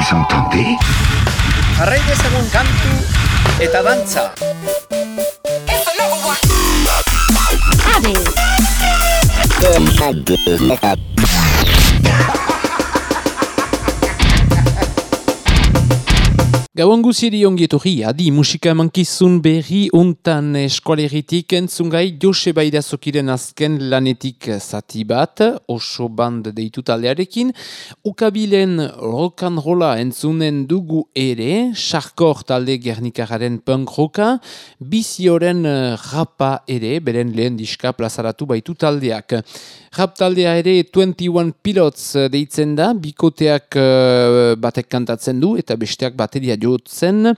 Vous entendez Jarrai dezagun kantu eta dantza. Gauan guziri ongietorri, adi musika mankizun berri untan eskualeritik entzungai Joseba Idazokiren azken lanetik zati bat, oso band deitu taldearekin, ukabilen rock'n'rolla entzunen dugu ere, sarkor talde gernikararen punk rocka, bizioren rapa ere, beren lehen diska plazaratu baitu taldeak. Rap taldea ere 21 Pilots deitzen da, bikoteak uh, batek kantatzen du eta besteak bateria jotzen.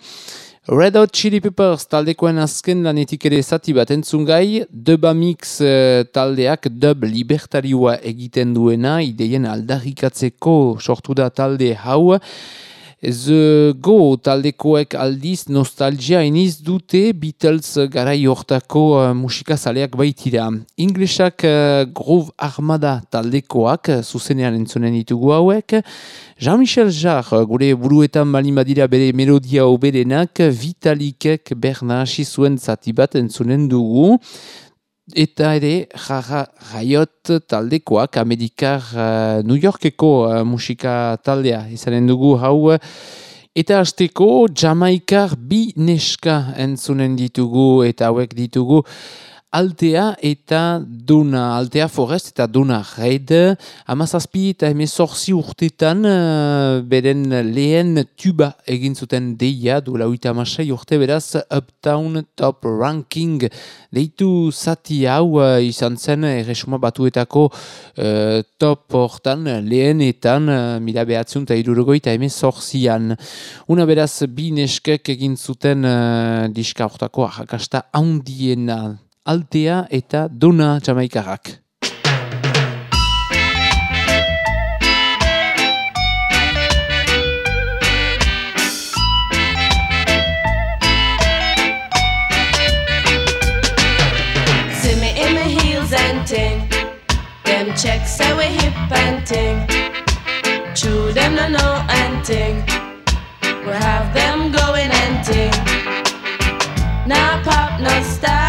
Red Hot Chili Peppers taldekoen azken lanetik ere zati bat entzungai, Duba Mix uh, taldeak dub libertarioa egiten duena, ideien aldarrikatzeko sortu da talde hau, The Go taldekoek aldiz nostalgia iniz dute Beatles garai hortako uh, musika zaleak baitira. Inglesak uh, Groove Armada taldekoak zuzenean entzunen ditugu hauek. Jean-Michel Jarre gure buruetan bali badira bere melodia oberenak Vitalikek berna hasi zuen zati bat entzunen dugu. Eta ere, jaja raiot taldekoak, Amerikar uh, New Yorkeko uh, musika taldea izanen dugu hau. Eta hasteko Jamaikar bi neska entzunen ditugu eta hauek ditugu. Altea eta Duna, Altea Forest eta Duna Red, amazazpi eta emezorzi urtetan uh, beren lehen tuba egin zuten deia, duela uita amasai urte beraz Uptown Top Ranking deitu zati hau uh, izan zen erresuma batuetako uh, top hortan lehenetan uh, mila behatziun eta irurogoi eta emezorzian. Una beraz bi neskek egin zuten uh, diska hortako ahakasta haundiena. Altea eta Dona Jamaikarrak. Ting. Them checks say we hip and ting. True, them no know and ting. We have them going and ting. Now pop, no style.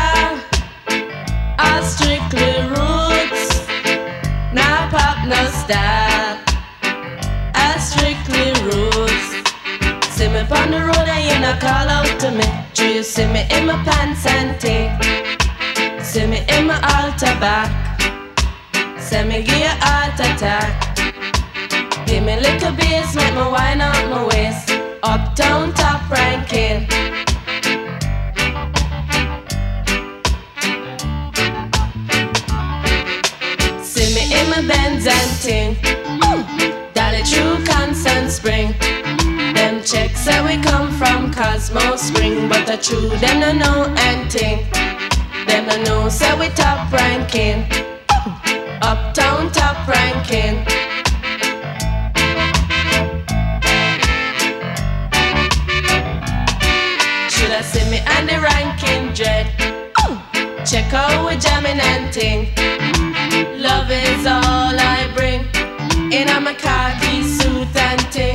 Strictly roots. Now pop, no style. All strictly roots. See me on the road and you not call out to me. True, you see me in my pants and ting. See me in my altar back. Send me give you heart attack. Give me little bass, make me wine out my waist. Uptown top ranking. My Benz and ting. Hmm. Dolly true constant spring. Them checks say we come from Cosmo Spring, but the true them no know and ting. Them no know say we top ranking. Hmm. Uptown top ranking. Should I see me and the ranking dread? Hmm. Check out we jamming and ting. In a my khaki suit and ting.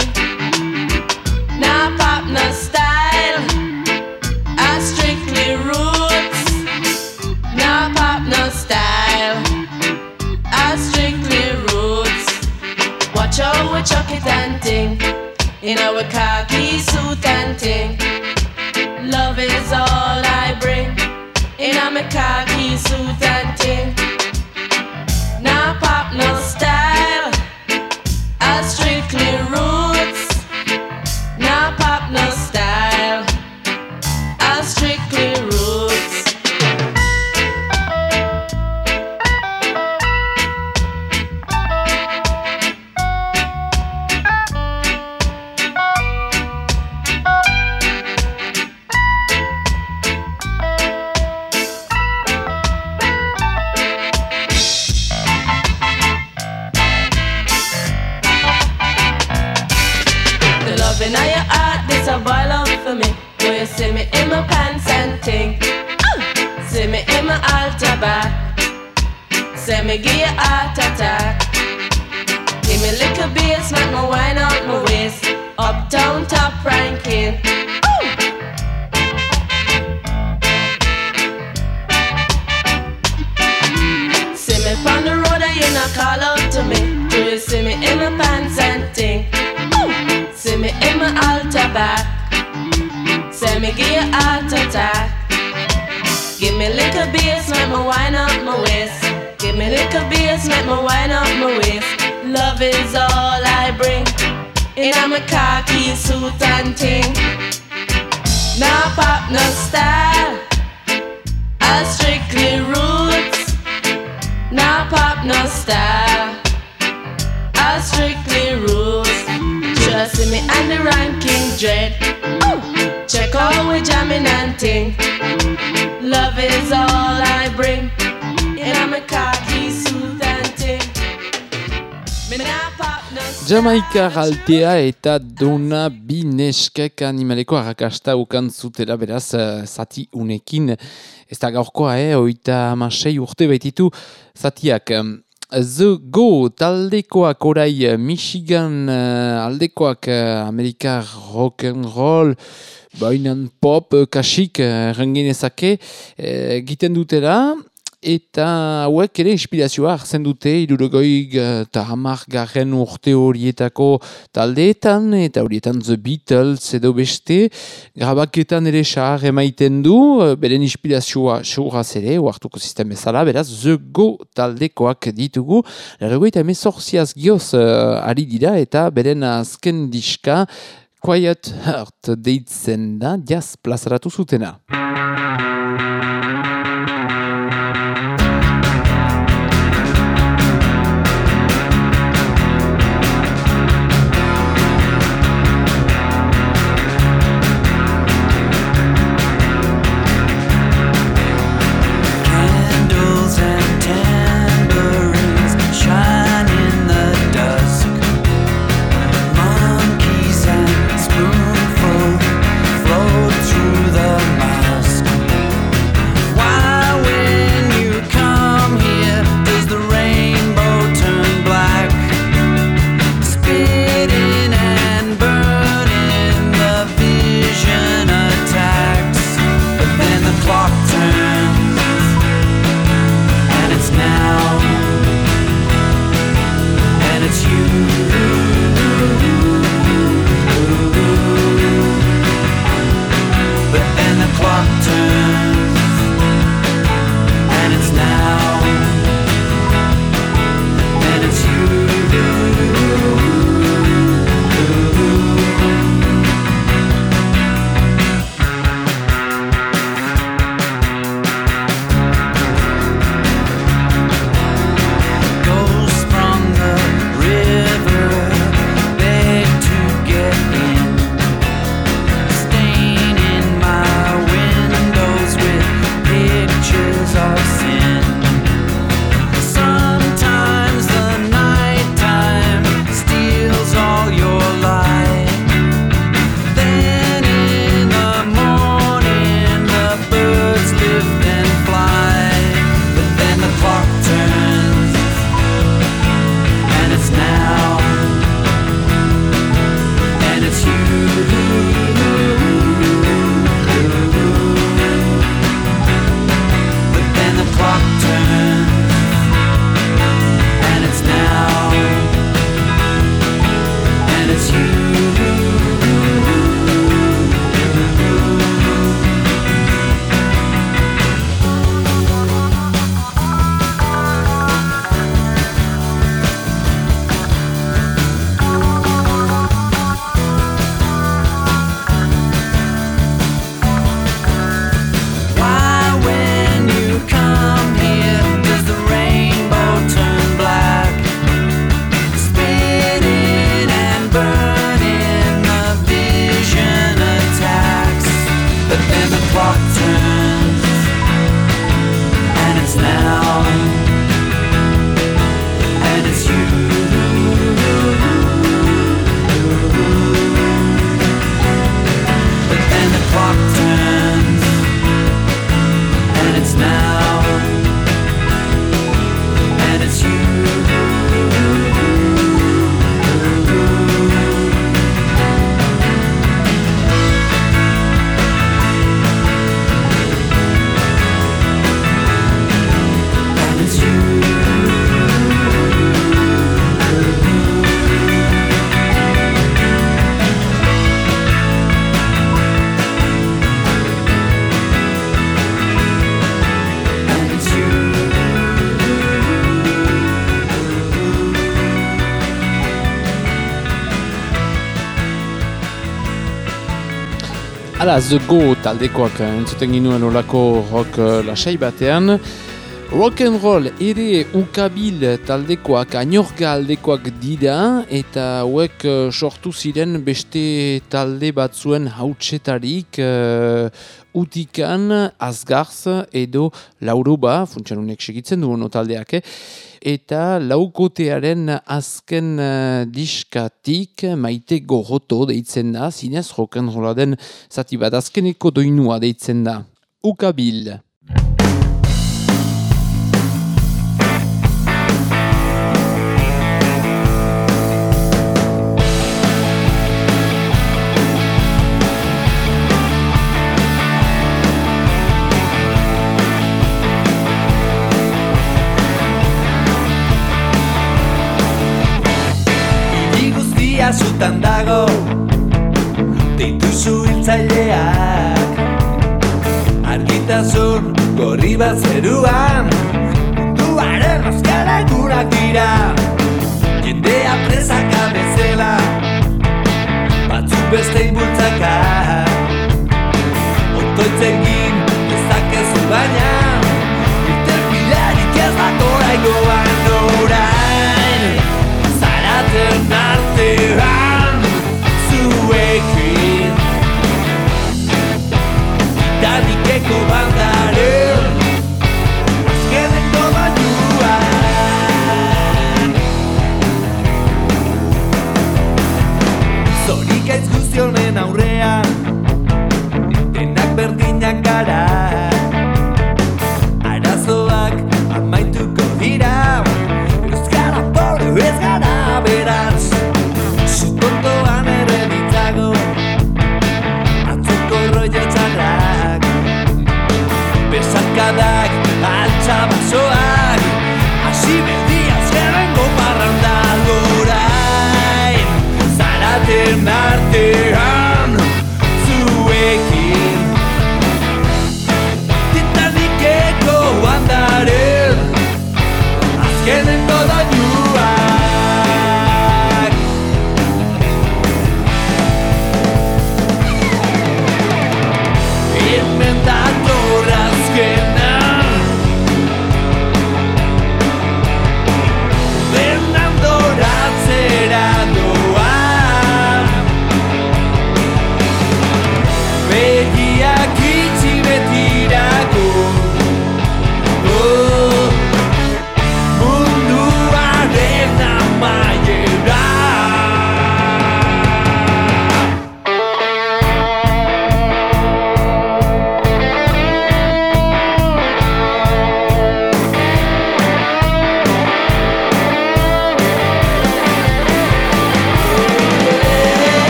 Now pop no style. I strictly roots. Now pop no style. I strictly roots. Watch we chuck it and ting. In our khaki suit and ting. Love is all I bring. In my khaki suit and ting. Jamaikar altea eta dona bi neskek animaleko arrakasta ukan zutela beraz eh, zati unekin. Ez da gaurkoa, eh, oita amasei urte baititu zatiak. The Go taldekoak orai eh, Michigan eh, aldekoak eh, Amerikar rock and roll bainan pop kasik erranginezake eh, egiten dutela eta hauek ere inspirazioa hartzen dute irurogoi eta hamar garren urte horietako taldeetan eta horietan The Beatles edo beste grabaketan ere sahar emaiten du beren inspirazioa seuraz ere oartuko sistem bezala beraz The Go taldekoak ditugu Larrogoi eta emezorziaz gioz uh, ari dira eta beren azken diska Quiet Heart deitzen da jazz plazaratu zutena. Hala, The Go taldekoak eh, entzuten ginuen olako rock eh, lasai batean. Rock and roll ere ukabil taldekoak, anorga aldekoak dira, eta hauek eh, sortu ziren beste talde batzuen hautsetarik uh, utikan, azgarz edo lauruba, funtsanunek segitzen du ono taldeak, eh? Eta laukotearen azken uh, diskatik maite gorroto deitzen da, zinez rock'n'rolla den zati bat azkeneko doinua deitzen da. Ukabil.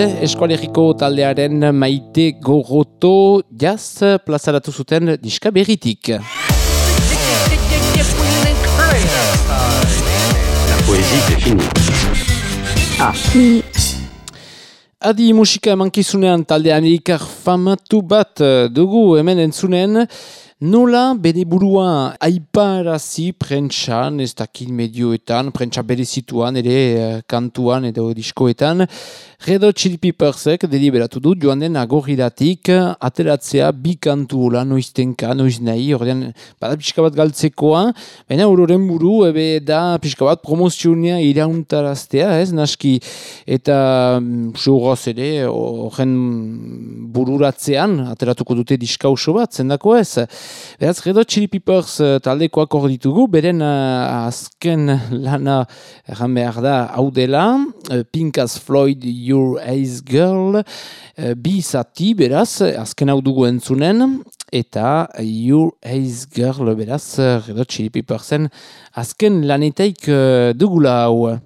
Ukabil eskualeriko taldearen maite gorroto jaz plazaratu zuten diska berritik. La poésie, c'est fini. Adi musika emankizunean talde amerikar famatu bat eh, dugu hemen entzunen, Nola bere burua aiparazi prentxan, ez dakit medioetan, prentxa bere situan, ere eh, kantuan edo diskoetan, Red Hot Chili Peppersek deliberatu du joan den agoriratik ateratzea bi kantu hola noiztenka, noiz nahi, ordean bada pixka bat galtzekoa, baina auroren buru ebe da pixka bat promozionia irauntaraztea, ez naski, eta mm, ere horren bururatzean ateratuko dute diska oso bat, zendako ez. Beraz, Red Hot Chili Peppers uh, taldekoak hor ditugu, beren uh, azken lana erran behar da hau dela, uh, Pink as Floyd, Your Eyes Girl, uh, bi zati, beraz, azken hau dugu entzunen, eta Your Eyes Girl, beraz, Red Hot Chili Peppersen azken lanetaik uh, dugula hau.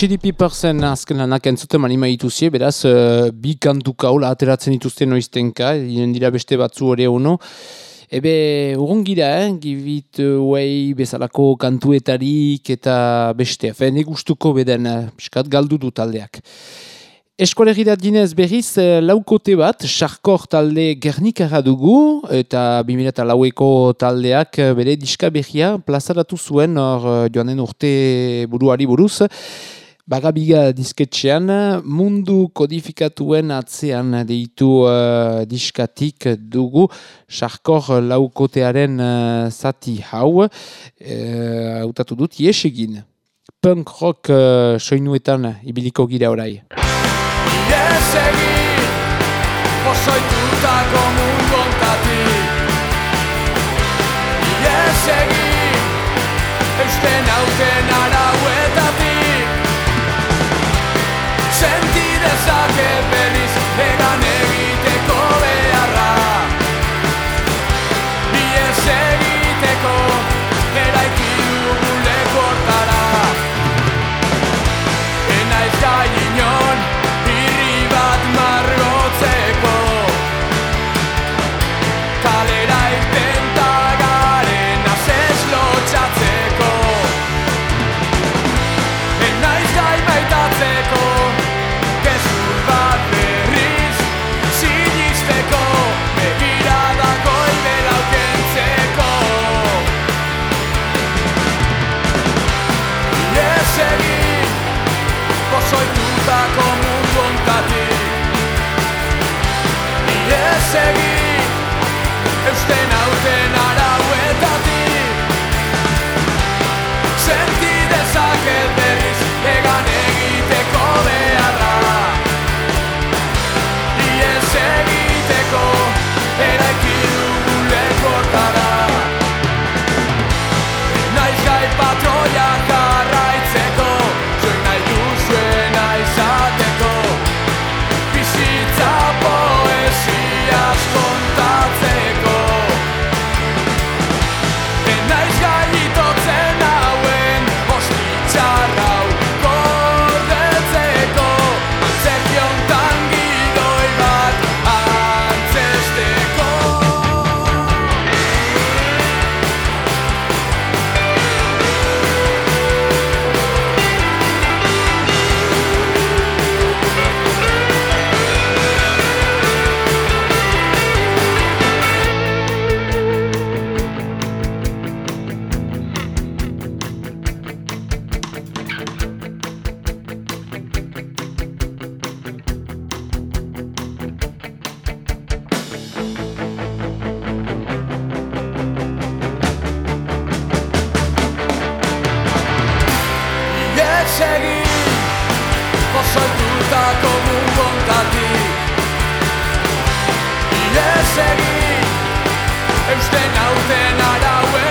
Chili Peppersen azken lanak entzuten manima dituzie, beraz, uh, bi kantu kaula ateratzen dituzte noiztenka, diren dira beste batzu hori uno. Ebe, urrun gira, eh? gibit uh, bezalako kantuetarik eta beste, fe, gustuko beden, uh, piskat galdu du taldeak. Eskolegirat dinez berriz eh, laukote bat, sarkor talde gernikara dugu, eta 2000 laueko taldeak eh, bere diska behia plazaratu zuen or, eh, joanen urte buruari buruz. Bagabiga disketxean, mundu kodifikatuen atzean deitu uh, diskatik dugu, sarkor laukotearen uh, zati hau, hautatu uh, dut, iesegin. Punk rock uh, soinuetan ibiliko gira orai. Ies egin Pozoitutako pensa che per Mundu ontatik Ies egin Eusten hauten arauetatik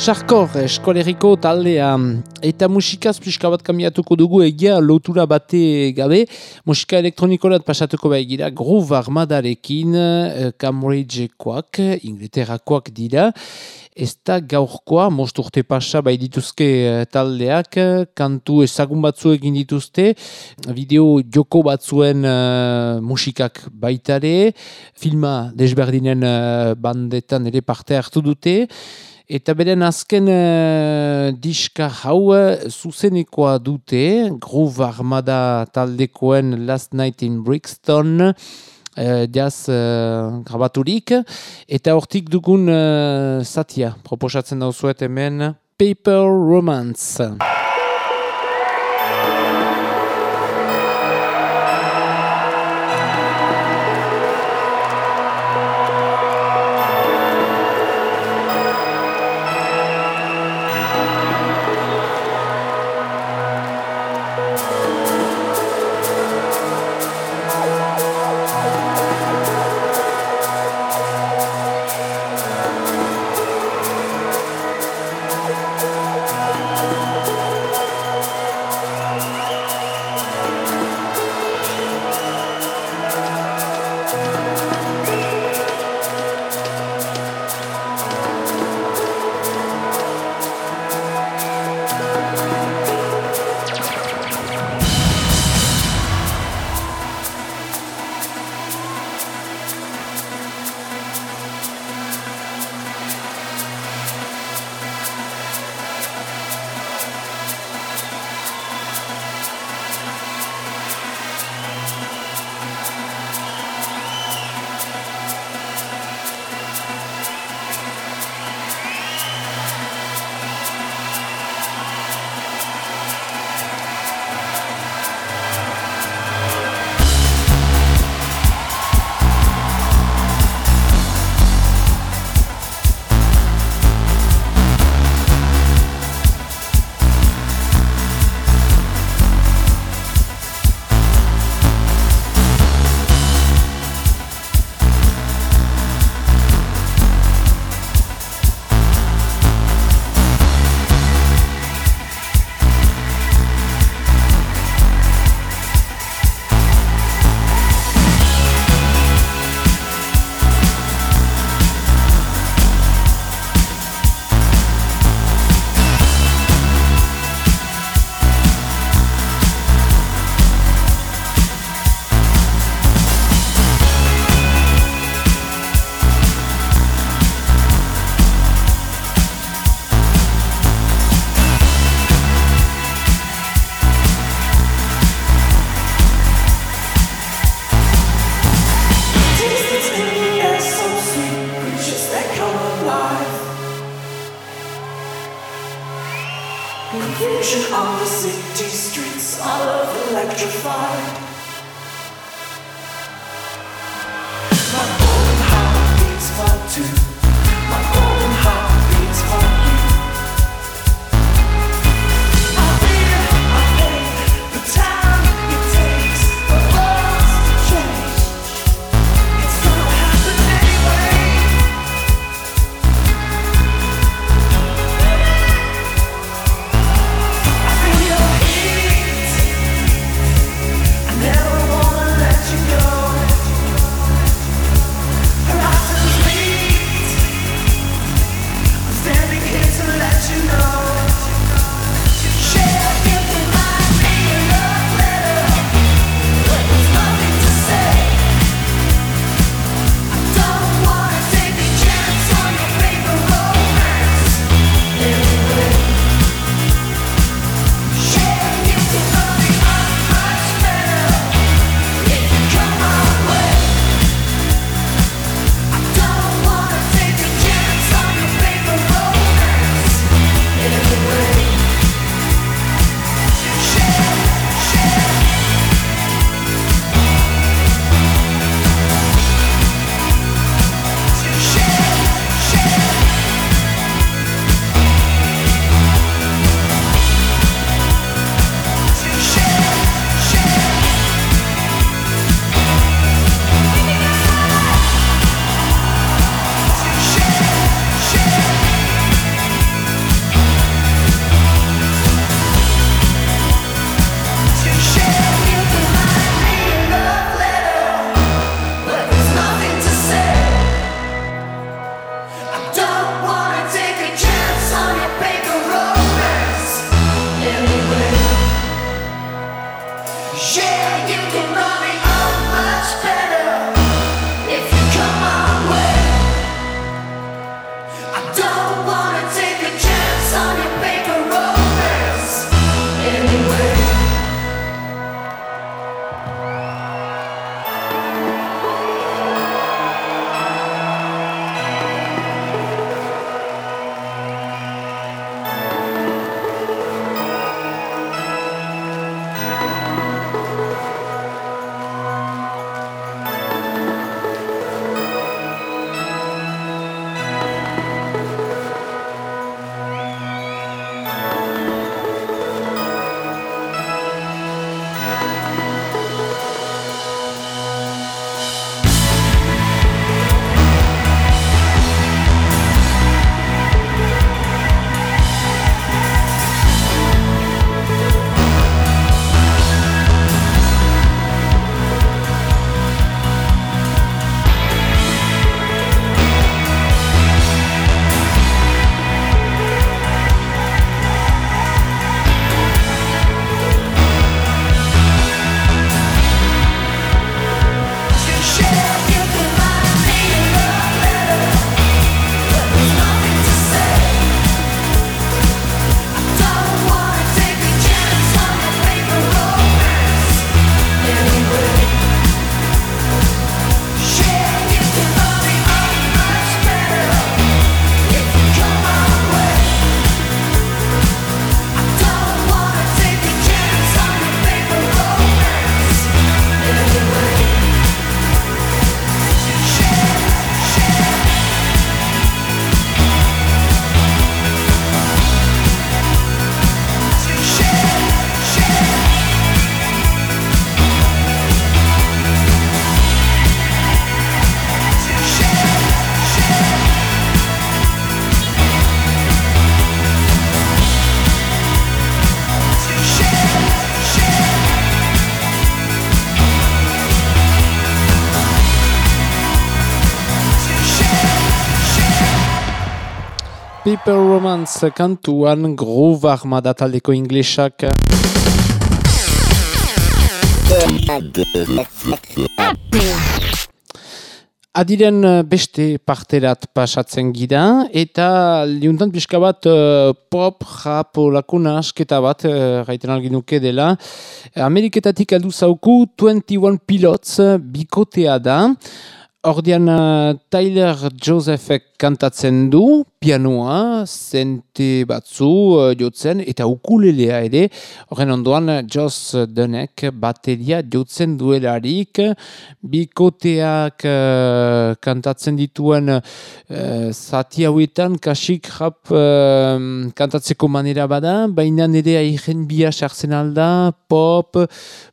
Sarkor, eskoleriko taldea, eta musikaz pixka bat kamiatuko dugu egia lotura bate gabe, musika elektronikorat pasatuko begira, Groove Armadarekin, eh, Cambridgekoak, Inglaterrakoak dira, ez da gaurkoa, most urte pasa bai dituzke eh, taldeak, kantu ezagun batzu egin dituzte, bideo joko batzuen eh, musikak baitare, filma desberdinen eh, bandetan ere parte hartu dute, Eta beren azken uh, diska hau uh, zuzenekoa dute, Groove Armada taldekoen Last Night in Brixton, uh, jaz uh, grabaturik, eta hortik dugun uh, satia, proposatzen dauzuet hemen, Paper Romance. Romans kantuan Groove Armada taldeko inglesak. Adiren eh, beste parterat pasatzen gida, eta liuntan pixka bat uh, pop, rap, olakuna asketa bat, uh, gaiten algin nuke dela. Ameriketatik aldu zauku 21 Pilots bikotea da, ordean uh, Tyler Josephek kantatzen du, pianoa, zente batzu uh, jotzen, eta ukulelea ere, horren ondoan Joss Dunek bateria jotzen duelarik, bikoteak uh, kantatzen dituen uh, zati hauetan kasik rap uh, kantatzeko manera bada, baina nire aigen bia sartzen alda, pop,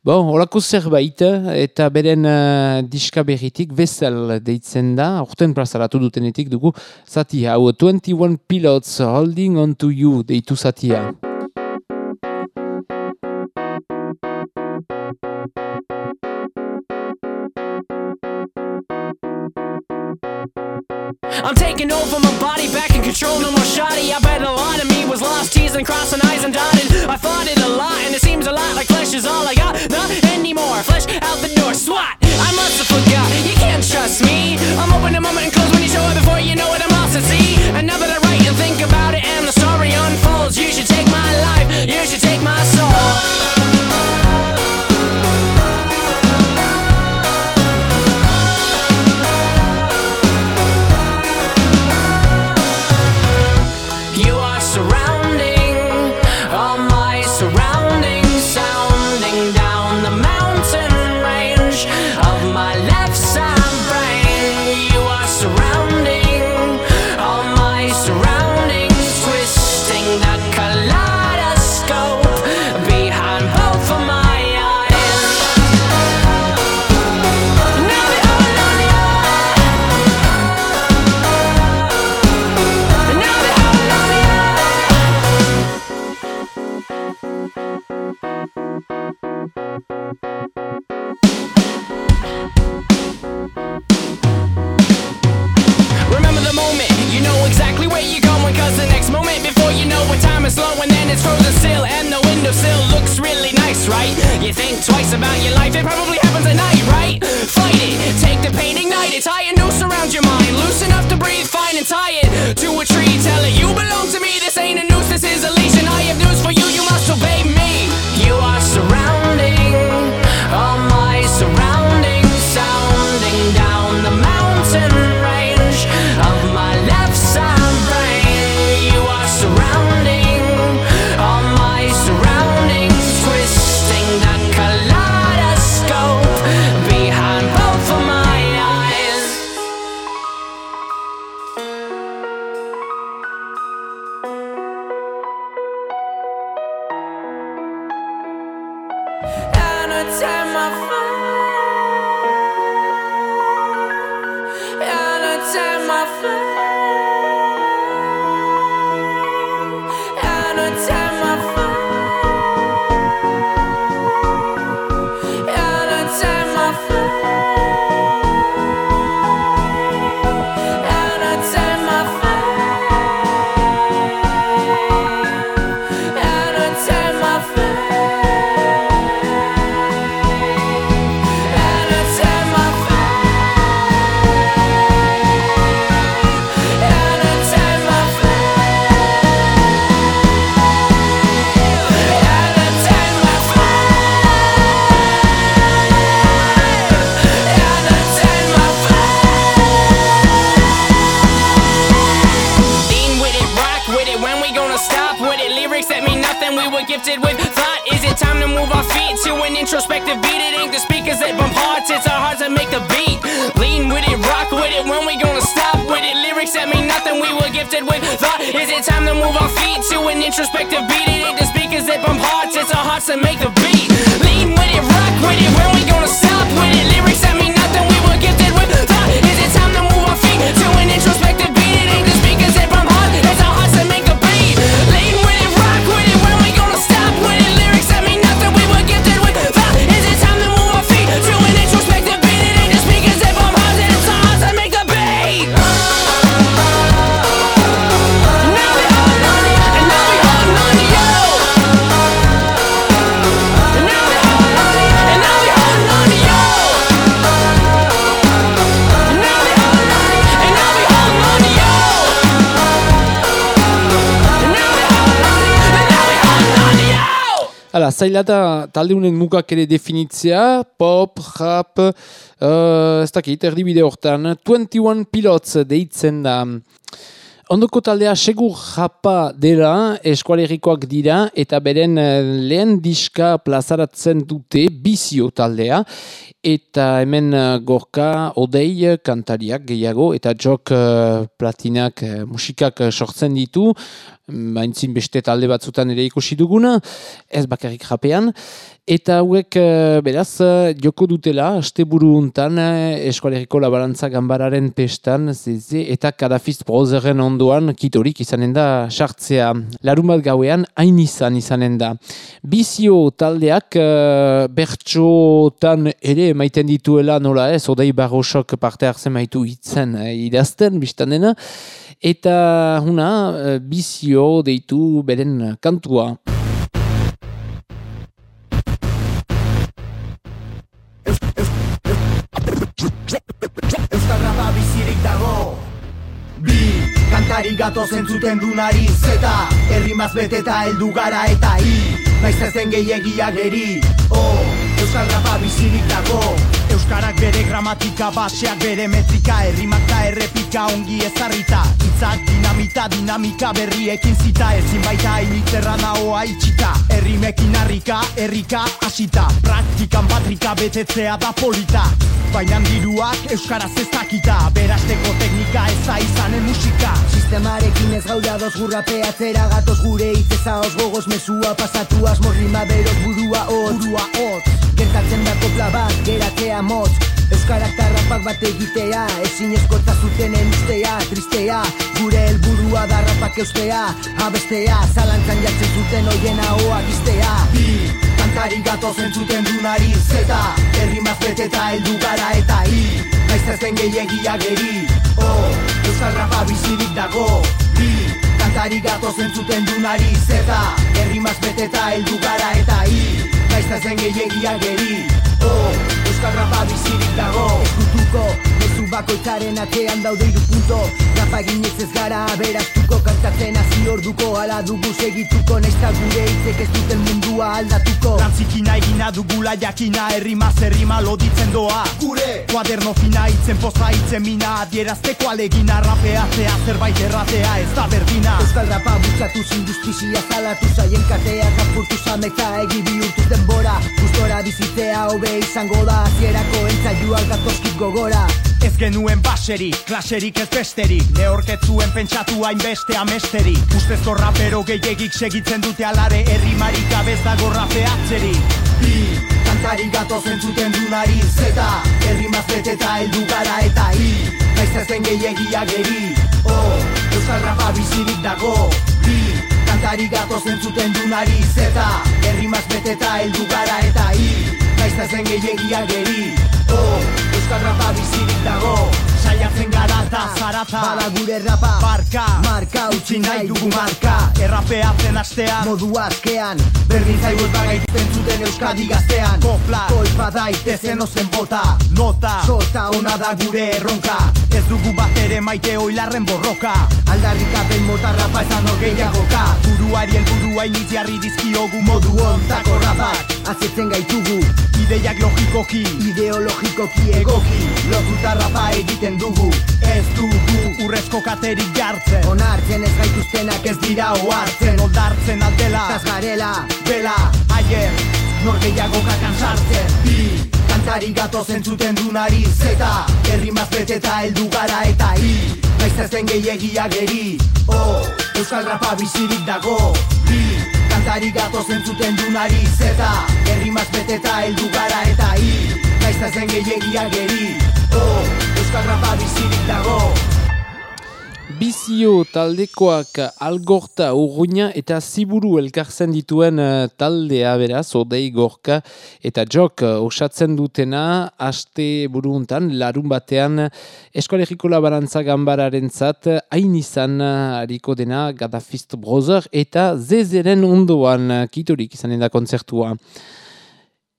bon, horako zerbait, eta beren uh, diska berritik Vessel deitzen da, urten plazaratu dutenetik dugu zati hau, 21 Pilots Holding On To You deitu zatia. I'm taking over my body, back in control, no more shoddy. I bet a lot of me was lost, teasing, crossing eyes and dotted. I fought it a lot, and it seems a lot like flesh is all I got. Not anymore, flesh out the door, swat. I must have forgot, you can't trust me. I'm open a moment it before you know it, I'm lost at sea. And now that I write and think about it, and the story unfolds, you should take my life, you should take my soul. Is slow And then it's frozen still and the windowsill looks really nice, right? You think twice about your life, it probably happens at night, right? Fight it, take the pain, ignite it Tie a noose around your mind, loose enough to breathe fine And tie it to a tree, tell it you belong to me This ain't a noose, this is a leash And I have news for you, you must obey me Move our feet to an introspective beat? It ain't the speakers that bump hearts. It's our hearts that make the beat. Lean with it, rock with it. When we gonna stop with it? Lyrics that mean nothing. We were gifted with thought. Is it time to move our feet to an introspective beat? It ain't the speakers that bump hearts. It's our hearts that make the beat. Lean with it, rock with it. When we gonna stop with it? Lyrics Hala, zaila da talde honen mugak ere definitzea, pop, rap, uh, ez dakit, erdibide hortan, 21 Pilots deitzen da. Ondoko taldea segur japa dela eskualerikoak dira eta beren eh, lehen diska plazaratzen dute bizio taldea. Eta hemen eh, gorka odei kantariak gehiago eta jok eh, platinak musikak sortzen ditu. Maintzin beste talde batzutan ere ikusi duguna, ez bakarrik japean, eta hauek eh, beraz eh, joko dutela, asteburu untan eh, eskualeriko labarantza gambararen pestan, zeze, eta kadafiz brozeren ondoan kitorik izanen da sartzea. Larun bat gauean hain izan izanen da. Bizio taldeak uh, bertxotan ere maiten dituela nola ez, odei barrosok parte hartzen maitu hitzen eh, idazten, biztan dena, eta huna bizio deitu beren kantua. Kantari gato zentzuten dunari Zeta, errimaz beteta heldu gara eta I Naiz ez den gehiagia geri Oh, Euskal rapa bizirik dago. Euskarak bere gramatika, baseak bere metrika Errimak da errepika ongi ezarrita. Itzak dinamita, dinamika berriekin zita. Ezin baita hainitz erranaoa itxita. Errimekin harrika, errika, hasita. Praktikan patrika betetzea da polita. Baina diruak euskaraz ez dakita. Berasteko teknika eza izanen musika. Sistemarekin ez gaude ados gurrapeatzera gatoz. Gure hitzeza os gogoz mesua pasatu asmoz rima beroz burua hotz. Burua hotz Gertatzen da kopla bat, geratzea motz. Euskarak tarrapak bat egitea, ezin eskotza zutenen ustea, tristea. Gure helburua da rapak eustea, abestea, zalantzan jartzen zuten oien ahoak iztea Bi, kantari gato zentzuten dunari Zeta, errimaz beteta heldu gara eta I Naiz ez den gehiagia geri. Oh, Euskal rapa bizirik dago. Bi, kantari gato zentzuten dunari Zeta, errimaz beteta heldu gara eta I Naiz ez den gehiagia geri Oh, Euskal rapa bizirik dago. Eskutuko, mezu bakoitzaren atzean daude iru punto. Rapa ginez ez gara aberaztuko Kantatzen hasi orduko. Ala dugu segituko Naizta gure hitzek ez duten mundua aldatuko. Rantzikina egina dugula jakina Errima zerrima loditzen doa. Gure! Kuaderno fina hitzen poza hitzen mina Adierazteko alegina. Rapeatzea Zerbait erratea ez da berdina. Euskal rapa bultzatuz injustizia zalatu zaien katea Kapurtu zameka egi bihurtuz denbora. Gustora bizitzea hobe izango da Azierako entzaiuak datozkit gogora. Ez genuen baserik, klaserik ez besterik. Neorketzuen pentsatu hainbeste amesterik. Ustezko rapero gehiagik segitzen dute alare Errimarik gabez dago rapeatzerik Bi, kantari gato zentzuten dunari Zeta, errimaz beteta heldu gara eta I Naiz ez den gehiagia geri Oh, Euskal rapa bizirik dago. Bi, kantari gato zentzuten dunari Zeta, errimaz beteta heldu gara eta I Naiz ez den gehiagia geri Oh, Euskal rapa bizirik dago Saiatzen gara eta zarata. Bada gure rapa, Barka, marka utzi nahi dugu marka. Errapeatzen astean modu askean Berdin zaigu ez bagaitzen zuten Euskadi gaztean. Kopla, Kolpa daitezen ozen bota. Nota, Solta ona da gure erronka. Ez dugu bat ere maite oilarren borroka. Aldarrikapen mota rapa gehiagoka Buruari helburua iniz jarri dizkiogu modu ontako rapak. Azetzen gaitugu, Ideiak logikoki, ideologikoki egoki. Lotuta rapa egiten dugu Ez dugu urrezko katerik jartzen. Onartzen ez gaituztenak Ez dira ohartzen. Oldartzen aldela Ez garela, Bela, aier, nor gehiago kakan sartzen. Bi, kantari gato zentzuten dunari Zeta, errimaz beteta heldu gara eta I Naiz ez den gehiagia geri Oh, Euskal rapa bizirik dago. Bi, kantari gato zentzuten dunari Zeta, errimaz beteta heldu gara eta I Naiz ez den gehiagia geri Oh, Euskal rapa bizirik dago Bizio taldekoak algorta urruina eta ziburu elkartzen dituen eh, taldea beraz, odei gorka eta jok eh, osatzen dutena aste buruntan larun batean eskolegiko labarantza gambararen zat hain izan eh, hariko dena Gadafist Brother eta zezeren ondoan kitorik izanen da kontzertua.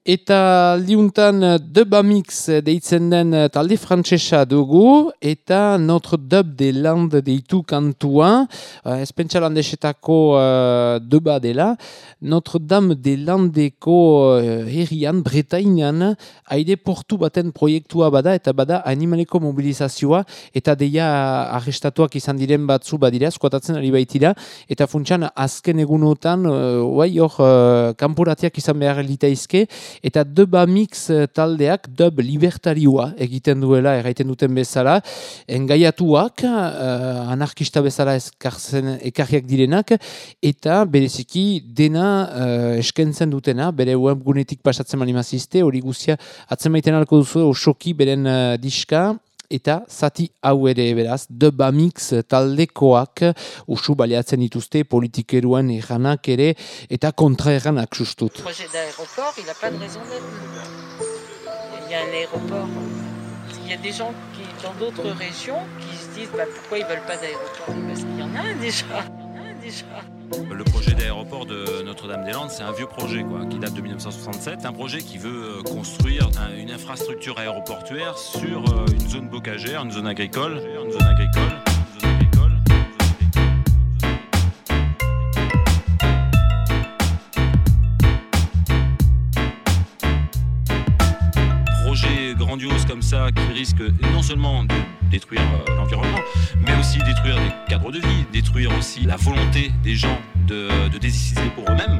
Eta liuntan Deba Mix deitzen den talde frantsesa dugu eta Notre Dub de Land deitu kantua. Uh, ez pentsa landesetako uh, Deba dela. Notre Dame de Landeko uh, herrian, Bretainan, aire portu baten proiektua bada eta bada animaleko mobilizazioa eta deia arrestatuak izan diren batzu badira, skuatatzen ari baitira eta funtsan azken egunotan uh, hor uh, kanporatiak izan behar litaizke eta Deba Mix eh, taldeak dub libertarioa egiten duela erraiten duten bezala engaiatuak uh, anarkista bezala eskartzen ekarriak direnak eta bereziki dena uh, eskentzen dutena bere webgunetik pasatzen manimazizte hori guzia atzemaiten alko duzu osoki beren uh, diska eta zati hau ere beraz, The Bamix taldekoak usu baliatzen dituzte politikeruan erranak ere eta kontra erranak sustut. projet d'aéroport, il n'a pas de raison d'être. Il y a un aéroport. Il y a des gens qui, dans d'autres régions qui se disent bah, pourquoi ils veulent pas d'aéroport? Parce qu'il y en a déjà. Il y en a déjà. Le projet d'aéroport de Notre-Dame-des-Landes, c'est un vieux projet quoi, qui date de 1967. Un projet qui veut euh, construire un- une infrastructure aéroportuaire sur euh, une zone bocagère. Une zone agricole. Grandiose comme ça qui risque non seulement de détruire euh, l'environnement, mais aussi détruire des cadres de vie, détruire aussi la volonté des gens de, de décider pour eux-mêmes.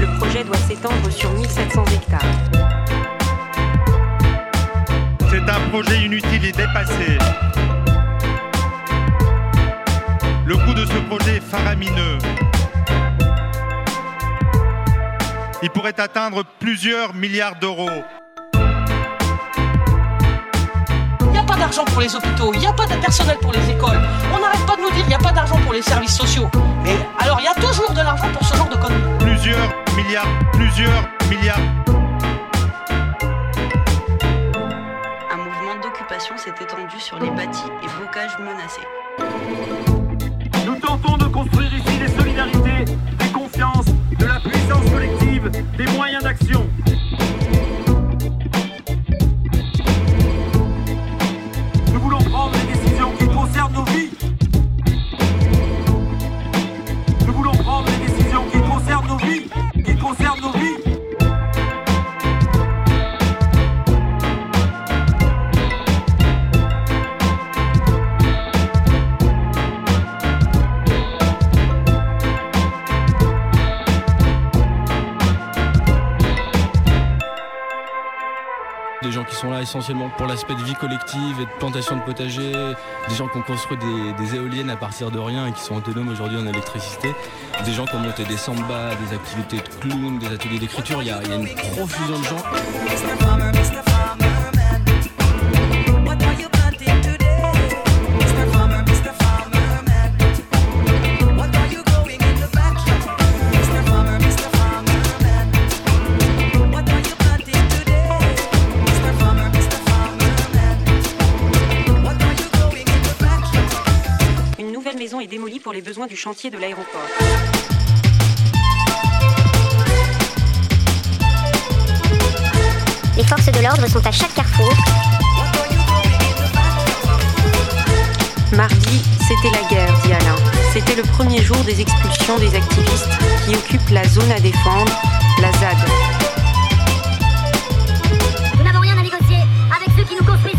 Le projet doit s'étendre sur 1700 hectares. C'est un projet inutile et dépassé. Le coût de ce projet est faramineux. Il pourrait atteindre plusieurs milliards d'euros. Il n'y a pas d'argent pour les hôpitaux, il n'y a pas de personnel pour les écoles. On n'arrête pas de nous dire qu'il n'y a pas d'argent pour les services sociaux. Mais alors il y a toujours de l'argent pour ce genre de conneries. Plusieurs milliards, plusieurs milliards. Un mouvement d'occupation s'est étendu sur les bâtis et bocages menacés. Nous tentons de construire ici des solidarités, collective, des moyens d'action. Essentiellement pour l'aspect de vie collective et de plantation de potager, des gens qui ont construit des, éoliennes à partir de rien et qui sont autonomes aujourd'hui en électricité, des gens qui ont monté des sambas, des activités de clown, des ateliers d'écriture, il y a une profusion de gens. Maison est démolie pour les besoins du chantier de l'aéroport. Les forces de l'ordre sont à chaque carrefour. Mardi, c'était la guerre, dit Alain. C'était le premier jour des expulsions des activistes qui occupent la zone à défendre, la ZAD. Nous n'avons rien à négocier avec ceux qui nous construisent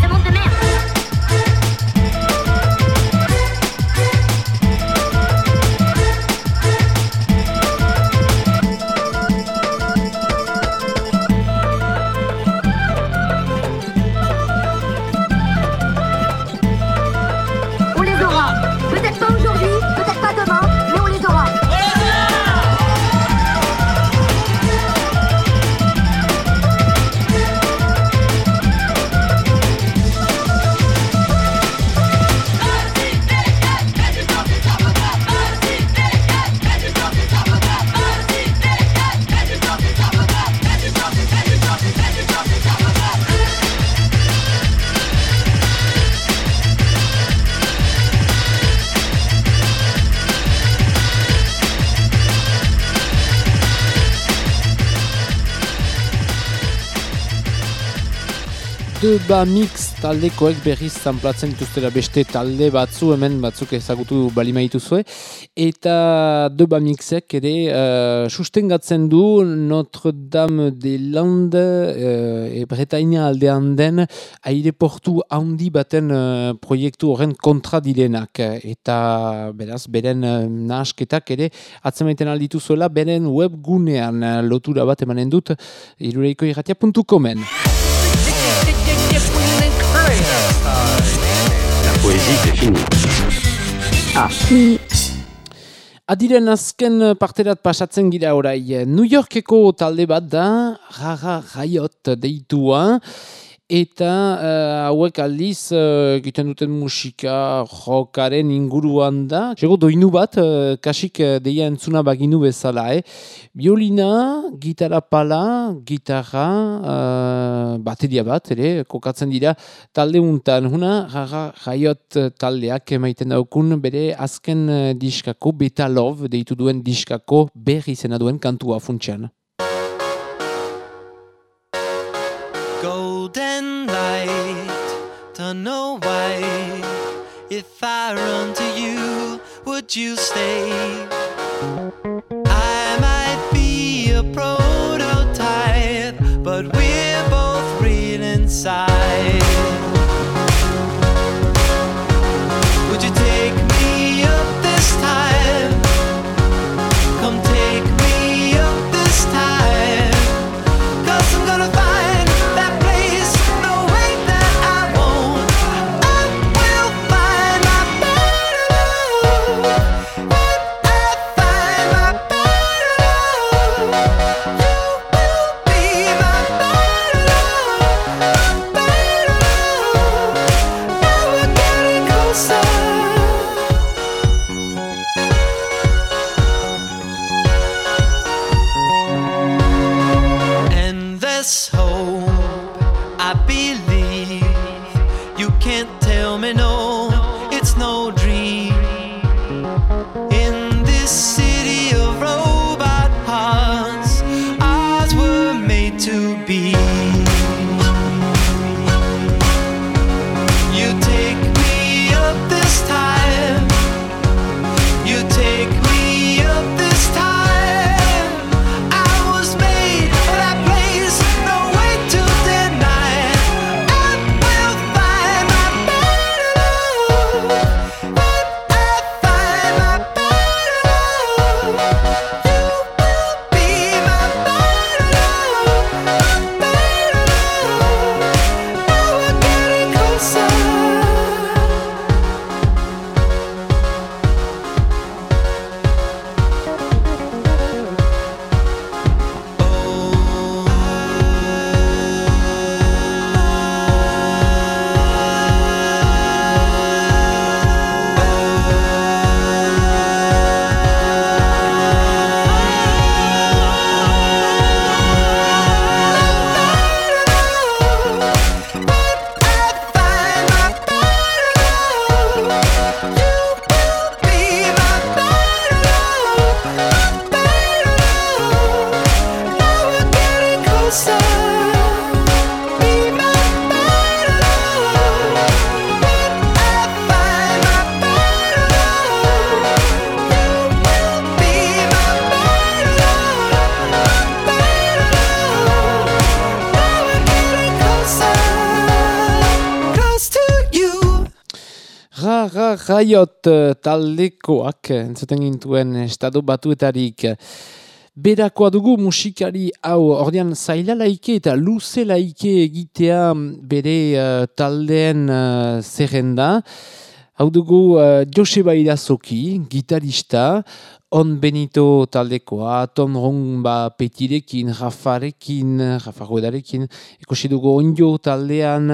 Deba Mix taldekoek berriz zanplatzen dituztela beste talde batzu hemen batzuk ezagutu balima dituzue eta Deba Mixek ere uh, sustengatzen du Notre Dame de Lande uh, e Bretaina aldean den aireportu handi baten uh, proiektu horren kontra direnak. Eta beraz beren uh, nahasketak ere atzemaiten alditu zuela beren webgunean. Lotura bat emanen dut irureiko irratia.comen poésie, c'est fini. Ah. Adiren azken parterat pasatzen gira orai. New Yorkeko talde bat da, Rara Riot deitua, eta uh, hauek aldiz uh, duten musika rockaren inguruan da. Jego doinu bat, uh, kasik uh, deia entzuna baginu bezala, eh? Biolina, gitarra pala, gitarra, uh, bateria bat, ere, kokatzen dira talde untan. Huna, Rara Riot taldeak emaiten daukun bere azken uh, diskako, Beta Love, deitu duen diskako berri izena duen kantua funtsean. Golden light, don't know why. If I run to you, would you stay? I might be a prototype, but we're both real inside. Can't tell me no, Riot eh, taldekoak eh, entzuten gintuen estado batuetarik. Berakoa dugu musikari hau, ordean zaila laike eta luze laike egitea bere eh, taldeen uh, zerrenda. Hau dugu uh, Joseba Irazoki, gitarista, On Benito taldekoa, Tom Rumba petirekin, Rafarekin, Rafa Ruedarekin, ikusi dugu onjo taldean,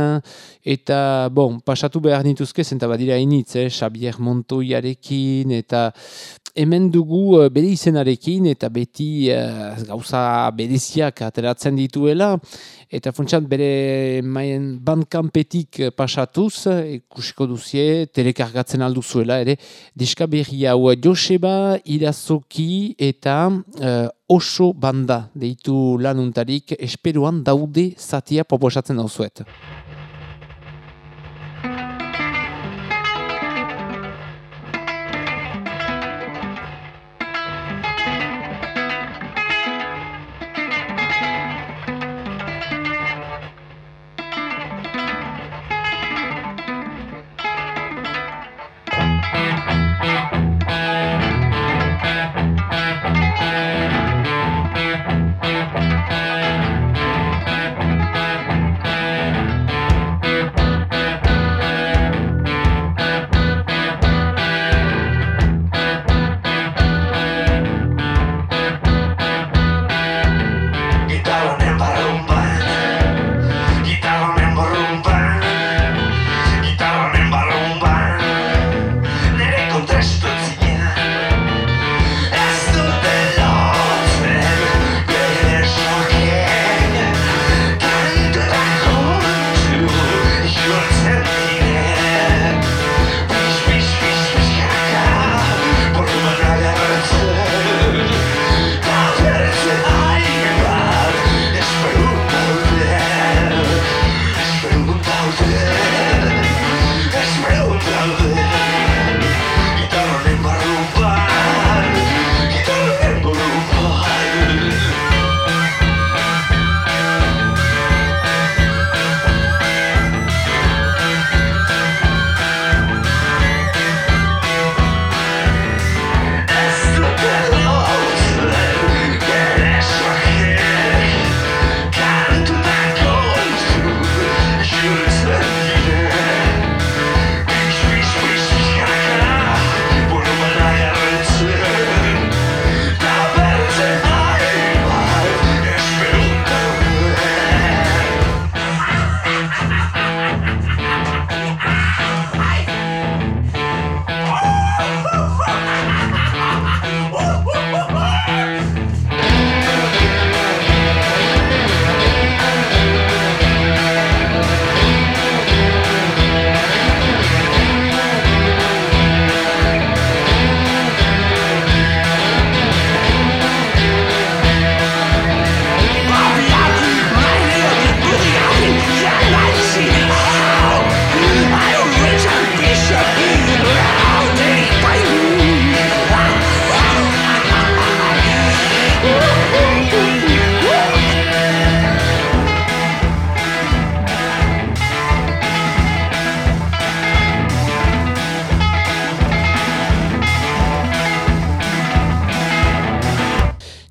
eta, bon, pasatu behar nituzke, zenta badira initz, eh, Xavier Montoiarekin, eta hemen dugu eh, bere izenarekin, eta beti eh, gauza bereziak ateratzen dituela, eta funtsan bere maien bandkampetik eh, pasatuz, eh, ikusiko duzie, telekargatzen alduzuela, ere, diska berri hau Joseba Idazoki eta eh, oso banda deitu lanuntarik esperoan daude zatia proposatzen dauzuet.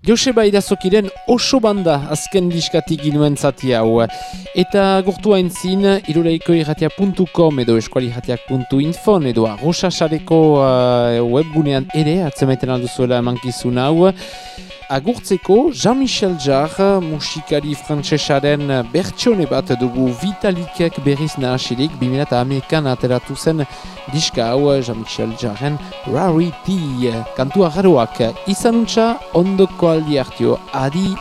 Joseba Idazokiren oso banda azken diskatik ginuen zati hau. Eta gurtu haintzin, iruleiko irratia.com edo eskualirratiak.info edo arrosasareko uh, webgunean ere atzemaiten alduzuela emankizun hau. Agurtzeko, Jean-Michel Jarre, musikari frantsesaren bertsone bat dugu. Vitalikek berriz nahasirik, 2000 Amerikan ateratu zen diska hau Jean-Michel Jarren Rarity, kantua garoak, izanuntza ondoko aldi hartio, adi